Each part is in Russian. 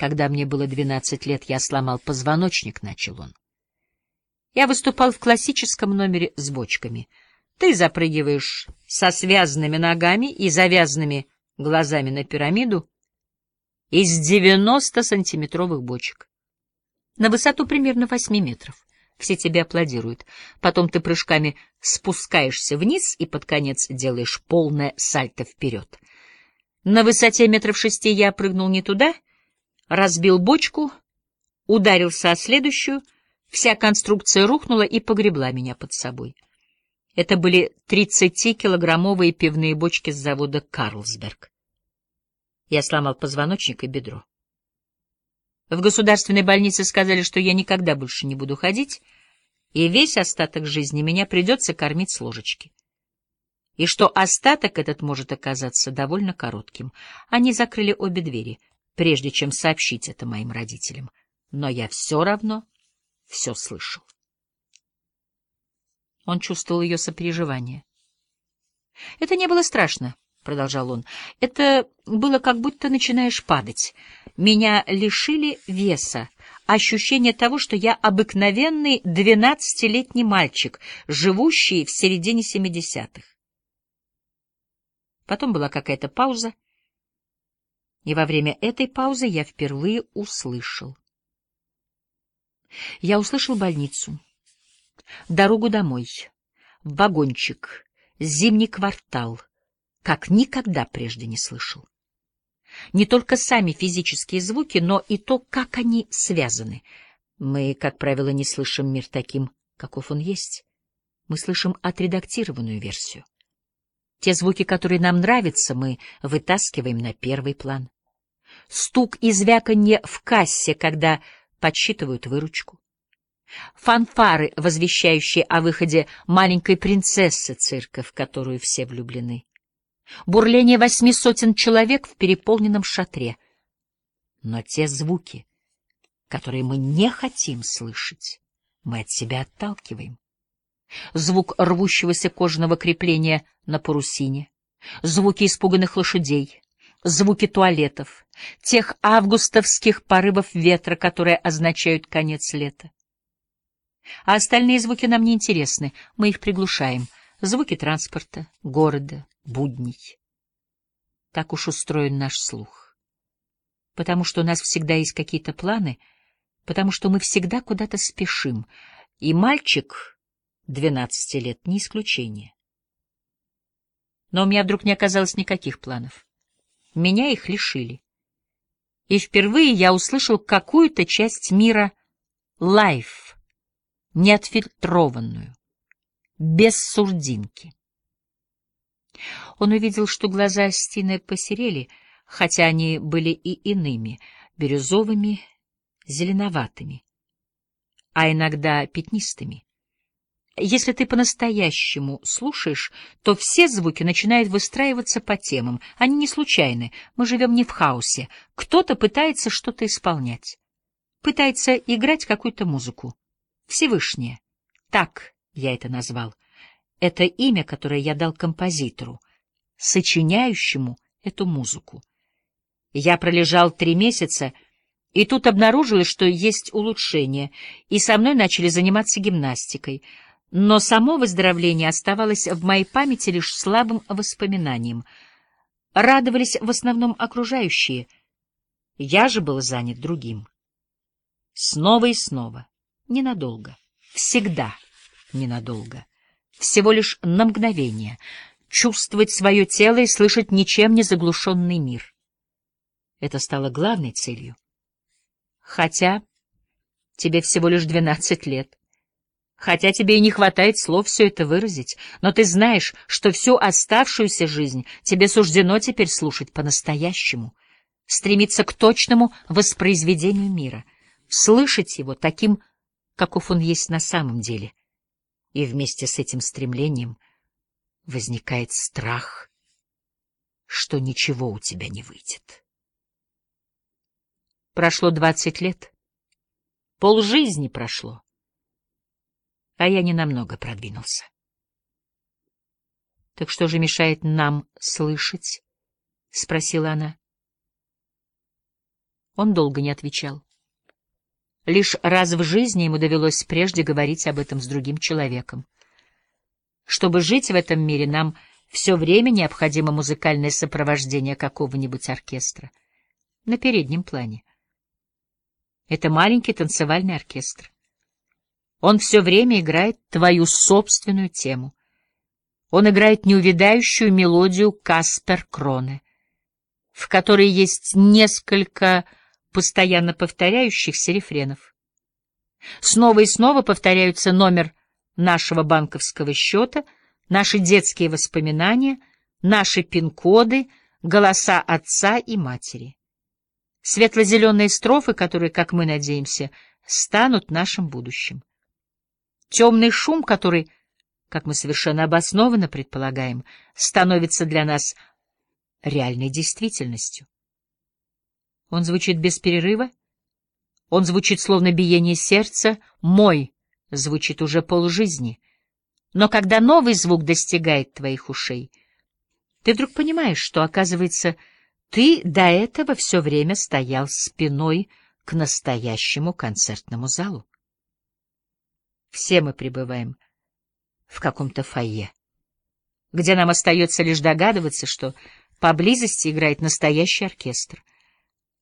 Когда мне было двенадцать лет, я сломал позвоночник, — начал он. Я выступал в классическом номере с бочками. Ты запрыгиваешь со связанными ногами и завязанными глазами на пирамиду из девяносто-сантиметровых бочек. На высоту примерно восьми метров. Все тебе аплодируют. Потом ты прыжками спускаешься вниз и под конец делаешь полное сальто вперед. На высоте метров шести я прыгнул не туда, разбил бочку, ударился о следующую, вся конструкция рухнула и погребла меня под собой. Это были 30-килограммовые пивные бочки с завода «Карлсберг». Я сломал позвоночник и бедро. В государственной больнице сказали, что я никогда больше не буду ходить, и весь остаток жизни меня придется кормить с ложечки. И что остаток этот может оказаться довольно коротким. Они закрыли обе двери, прежде чем сообщить это моим родителям. Но я все равно все слышал. Он чувствовал ее сопереживание. Это не было страшно. — продолжал он, — это было как будто начинаешь падать. Меня лишили веса, ощущение того, что я обыкновенный двенадцатилетний мальчик, живущий в середине семидесятых. Потом была какая-то пауза, и во время этой паузы я впервые услышал. Я услышал больницу, дорогу домой, вагончик, зимний квартал — как никогда прежде не слышал. Не только сами физические звуки, но и то, как они связаны. Мы, как правило, не слышим мир таким, каков он есть. Мы слышим отредактированную версию. Те звуки, которые нам нравятся, мы вытаскиваем на первый план. Стук и звяканье в кассе, когда подсчитывают выручку. Фанфары, возвещающие о выходе маленькой принцессы цирка, в которую все влюблены бурление восьми сотен человек в переполненном шатре. Но те звуки, которые мы не хотим слышать, мы от себя отталкиваем. Звук рвущегося кожаного крепления на парусине, звуки испуганных лошадей, звуки туалетов, тех августовских порывов ветра, которые означают конец лета. А остальные звуки нам не интересны, мы их приглушаем. Звуки транспорта, города, будней. Так уж устроен наш слух. Потому что у нас всегда есть какие-то планы, потому что мы всегда куда-то спешим, и мальчик двенадцати лет не исключение. Но у меня вдруг не оказалось никаких планов. Меня их лишили. И впервые я услышал какую-то часть мира лайф, неотфильтрованную, без сурдинки. Он увидел, что глаза Стины посерели, хотя они были и иными, бирюзовыми, зеленоватыми, а иногда пятнистыми. Если ты по-настоящему слушаешь, то все звуки начинают выстраиваться по темам. Они не случайны. Мы живем не в хаосе. Кто-то пытается что-то исполнять. Пытается играть какую-то музыку. Всевышнее. Так я это назвал. Это имя, которое я дал композитору, сочиняющему эту музыку. Я пролежал три месяца, и тут обнаружилось, что есть улучшение, и со мной начали заниматься гимнастикой. Но само выздоровление оставалось в моей памяти лишь слабым воспоминанием. Радовались в основном окружающие. Я же был занят другим. Снова и снова. Ненадолго. Всегда ненадолго всего лишь на мгновение, чувствовать свое тело и слышать ничем не заглушенный мир. Это стало главной целью. Хотя тебе всего лишь двенадцать лет. Хотя тебе и не хватает слов все это выразить, но ты знаешь, что всю оставшуюся жизнь тебе суждено теперь слушать по-настоящему, стремиться к точному воспроизведению мира, слышать его таким, каков он есть на самом деле — и вместе с этим стремлением возникает страх, что ничего у тебя не выйдет. Прошло двадцать лет, полжизни прошло, а я ненамного продвинулся. — Так что же мешает нам слышать? — спросила она. Он долго не отвечал. Лишь раз в жизни ему довелось прежде говорить об этом с другим человеком. Чтобы жить в этом мире, нам все время необходимо музыкальное сопровождение какого-нибудь оркестра. На переднем плане. Это маленький танцевальный оркестр. Он все время играет твою собственную тему. Он играет неувядающую мелодию Каспер Кроне, в которой есть несколько постоянно повторяющихся рефренов. Снова и снова повторяются номер нашего банковского счета, наши детские воспоминания, наши пин-коды, голоса отца и матери. Светло-зеленые строфы, которые, как мы надеемся, станут нашим будущим. Темный шум, который, как мы совершенно обоснованно предполагаем, становится для нас реальной действительностью. Он звучит без перерыва, он звучит словно биение сердца, мой звучит уже полжизни. Но когда новый звук достигает твоих ушей, ты вдруг понимаешь, что, оказывается, ты до этого все время стоял спиной к настоящему концертному залу. Все мы пребываем в каком-то фойе, где нам остается лишь догадываться, что поблизости играет настоящий оркестр.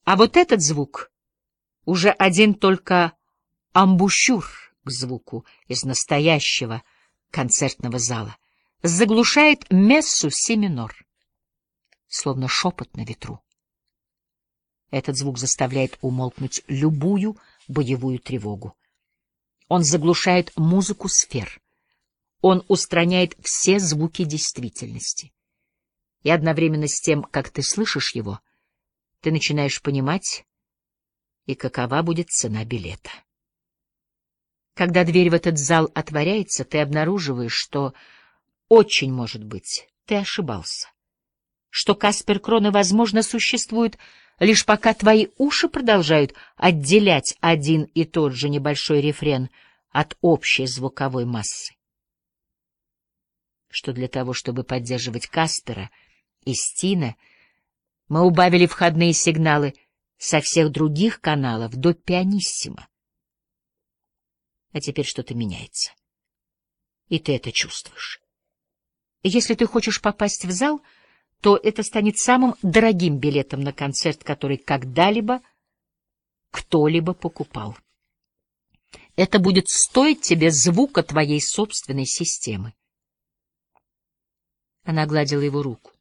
А вот этот звук уже один только амбушюр к звуку из настоящего концертного зала заглушает мессу си минор, словно шепот на ветру. Этот звук заставляет умолкнуть любую боевую тревогу. Он заглушает музыку сфер. Он устраняет все звуки действительности. И одновременно с тем, как ты слышишь его, ты начинаешь понимать, и какова будет цена билета. Когда дверь в этот зал отворяется, ты обнаруживаешь, что очень может быть, ты ошибался. Что Каспер Крона, возможно, существует лишь пока твои уши продолжают отделять один и тот же небольшой рефрен от общей звуковой массы. Что для того, чтобы поддерживать Каспера и Стина, мы убавили входные сигналы со всех других каналов до пианиссимо. А теперь что-то меняется. И ты это чувствуешь. Если ты хочешь попасть в зал — то это станет самым дорогим билетом на концерт, который когда-либо кто-либо покупал. Это будет стоить тебе звука твоей собственной системы. Она гладила его руку.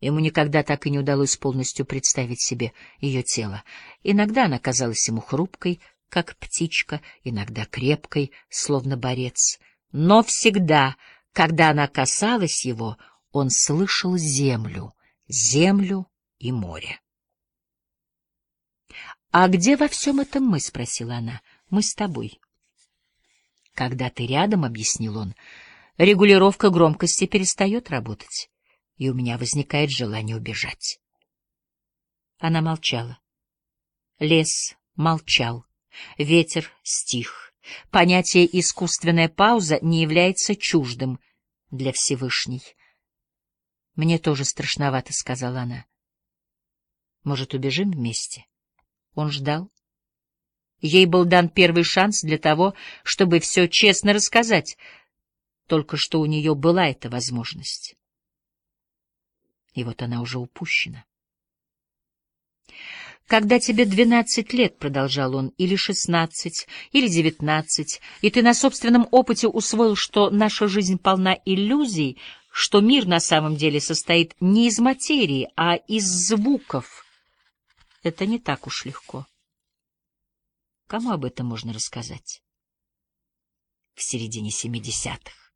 Ему никогда так и не удалось полностью представить себе ее тело. Иногда она казалась ему хрупкой, как птичка, иногда крепкой, словно борец. Но всегда, когда она касалась его, он слышал землю, землю и море. «А где во всем этом мы?» — спросила она. «Мы с тобой». «Когда ты рядом», — объяснил он, — «регулировка громкости перестает работать, и у меня возникает желание убежать». Она молчала. Лес молчал, ветер стих. Понятие «искусственная пауза» не является чуждым для Всевышней. Мне тоже страшновато, — сказала она. Может, убежим вместе? Он ждал. Ей был дан первый шанс для того, чтобы все честно рассказать. Только что у нее была эта возможность. И вот она уже упущена. Когда тебе двенадцать лет, — продолжал он, — или шестнадцать, или девятнадцать, и ты на собственном опыте усвоил, что наша жизнь полна иллюзий, что мир на самом деле состоит не из материи, а из звуков. Это не так уж легко. Кому об этом можно рассказать? В середине семидесятых.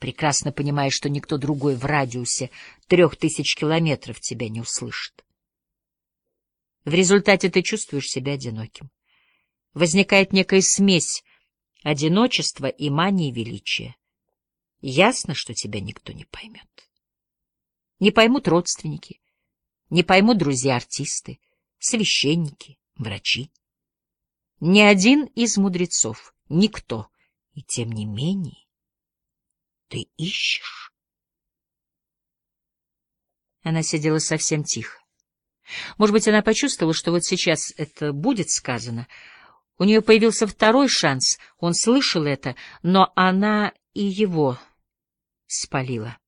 Прекрасно понимая, что никто другой в радиусе трех тысяч километров тебя не услышит. В результате ты чувствуешь себя одиноким. Возникает некая смесь одиночества и мании величия. Ясно, что тебя никто не поймет. Не поймут родственники, не поймут друзья-артисты, священники, врачи. Ни один из мудрецов, никто. И тем не менее ты ищешь. Она сидела совсем тихо. Может быть, она почувствовала, что вот сейчас это будет сказано. У нее появился второй шанс, он слышал это, но она и его спалила.